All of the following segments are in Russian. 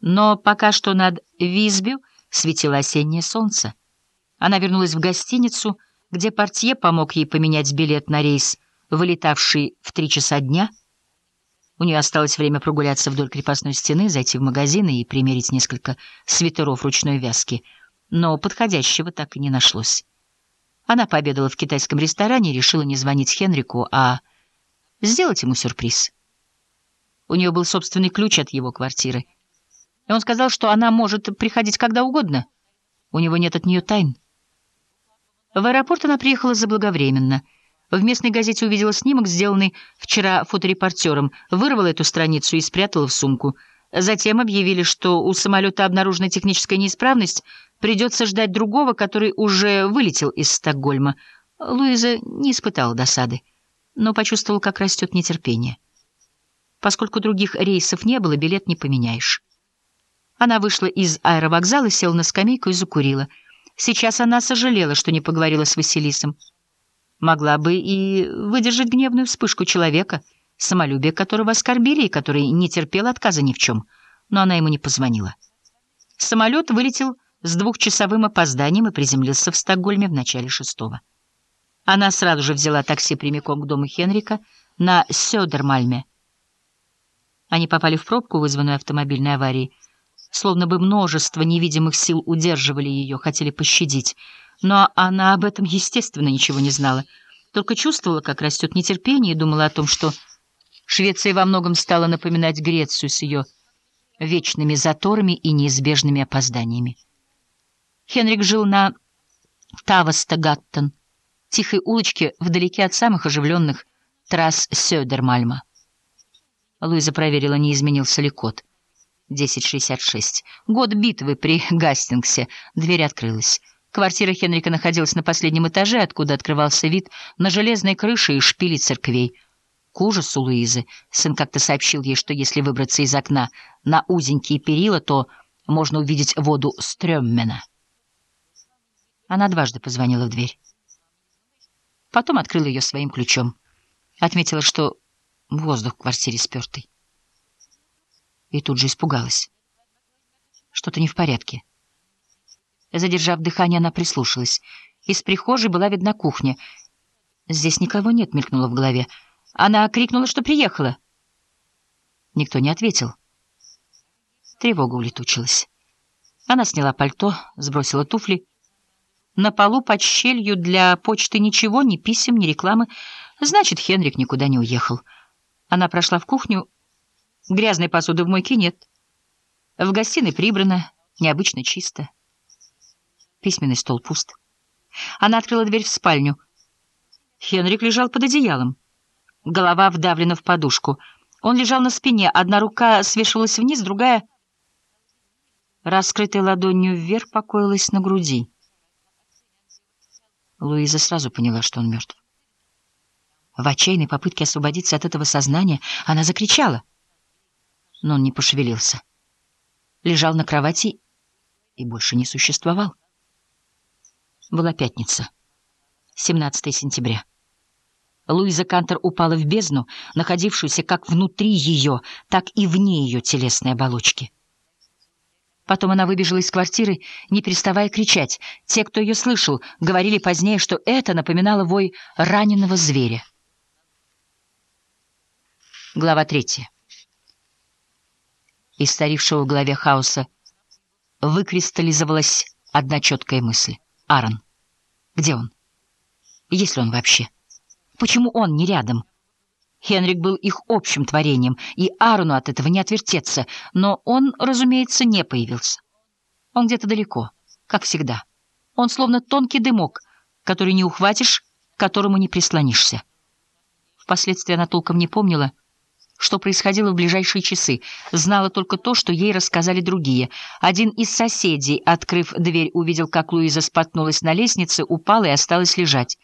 Но пока что над Визбю светило осеннее солнце. Она вернулась в гостиницу, где портье помог ей поменять билет на рейс, вылетавший в три часа дня. У нее осталось время прогуляться вдоль крепостной стены, зайти в магазины и примерить несколько свитеров ручной вязки, но подходящего так и не нашлось. Она пообедала в китайском ресторане и решила не звонить Хенрику, а сделать ему сюрприз. У нее был собственный ключ от его квартиры, и он сказал, что она может приходить когда угодно. У него нет от нее тайн. В аэропорт она приехала заблаговременно. В местной газете увидела снимок, сделанный вчера фоторепортером, вырвала эту страницу и спрятала в сумку. Затем объявили, что у самолета обнаружена техническая неисправность, придется ждать другого, который уже вылетел из Стокгольма. Луиза не испытала досады, но почувствовала, как растет нетерпение. Поскольку других рейсов не было, билет не поменяешь. Она вышла из аэровокзала, села на скамейку и закурила — Сейчас она сожалела, что не поговорила с Василисом. Могла бы и выдержать гневную вспышку человека, самолюбие которого оскорбили и который не терпел отказа ни в чем. Но она ему не позвонила. Самолет вылетел с двухчасовым опозданием и приземлился в Стокгольме в начале шестого. Она сразу же взяла такси прямиком к дому Хенрика на Сёдермальме. Они попали в пробку, вызванную автомобильной аварией, словно бы множество невидимых сил удерживали ее, хотели пощадить. Но она об этом, естественно, ничего не знала, только чувствовала, как растет нетерпение, и думала о том, что Швеция во многом стала напоминать Грецию с ее вечными заторами и неизбежными опозданиями. Хенрик жил на Тавастагаттен, тихой улочке вдалеке от самых оживленных трасс Сёдермальма. Луиза проверила, не изменился ли код. 1066. Год битвы при Гастингсе. Дверь открылась. Квартира Хенрика находилась на последнем этаже, откуда открывался вид на железные крыши и шпили церквей. К ужасу Луизы сын как-то сообщил ей, что если выбраться из окна на узенькие перила, то можно увидеть воду Стрёммена. Она дважды позвонила в дверь. Потом открыла ее своим ключом. Отметила, что воздух в квартире спертый и тут же испугалась. Что-то не в порядке. Задержав дыхание, она прислушалась. Из прихожей была видна кухня. «Здесь никого нет», — мелькнула в голове. Она крикнула, что приехала. Никто не ответил. Тревога улетучилась. Она сняла пальто, сбросила туфли. На полу под щелью для почты ничего, ни писем, ни рекламы. Значит, Хенрик никуда не уехал. Она прошла в кухню Грязной посуды в мойке нет. В гостиной прибрано, необычно чисто. Письменный стол пуст. Она открыла дверь в спальню. Хенрик лежал под одеялом. Голова вдавлена в подушку. Он лежал на спине, одна рука свешивалась вниз, другая, раскрытой ладонью вверх, покоилась на груди. Луиза сразу поняла, что он мертв. В отчаянной попытке освободиться от этого сознания она закричала — но он не пошевелился. Лежал на кровати и больше не существовал. Была пятница, 17 сентября. Луиза Кантер упала в бездну, находившуюся как внутри ее, так и вне ее телесной оболочки. Потом она выбежала из квартиры, не переставая кричать. Те, кто ее слышал, говорили позднее, что это напоминало вой раненого зверя. Глава третья. Из старившего в голове хаоса выкристаллизовалась одна четкая мысль. Аарон. Где он? Есть ли он вообще? Почему он не рядом? Хенрик был их общим творением, и Аарону от этого не отвертеться, но он, разумеется, не появился. Он где-то далеко, как всегда. Он словно тонкий дымок, который не ухватишь, к которому не прислонишься. Впоследствии она толком не помнила, что происходило в ближайшие часы, знала только то, что ей рассказали другие. Один из соседей, открыв дверь, увидел, как Луиза споткнулась на лестнице, упала и осталась лежать.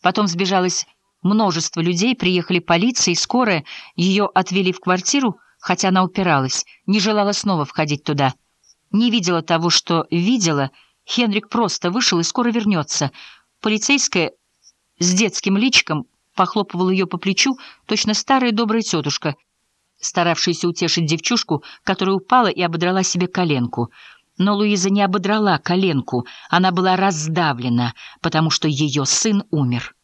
Потом сбежалось множество людей, приехали полиция и скорая, ее отвели в квартиру, хотя она упиралась, не желала снова входить туда. Не видела того, что видела, Хенрик просто вышел и скоро вернется. Полицейская с детским личиком похлопывал ее по плечу, точно старая добрая тетушка, старавшаяся утешить девчушку, которая упала и ободрала себе коленку. Но Луиза не ободрала коленку, она была раздавлена, потому что ее сын умер.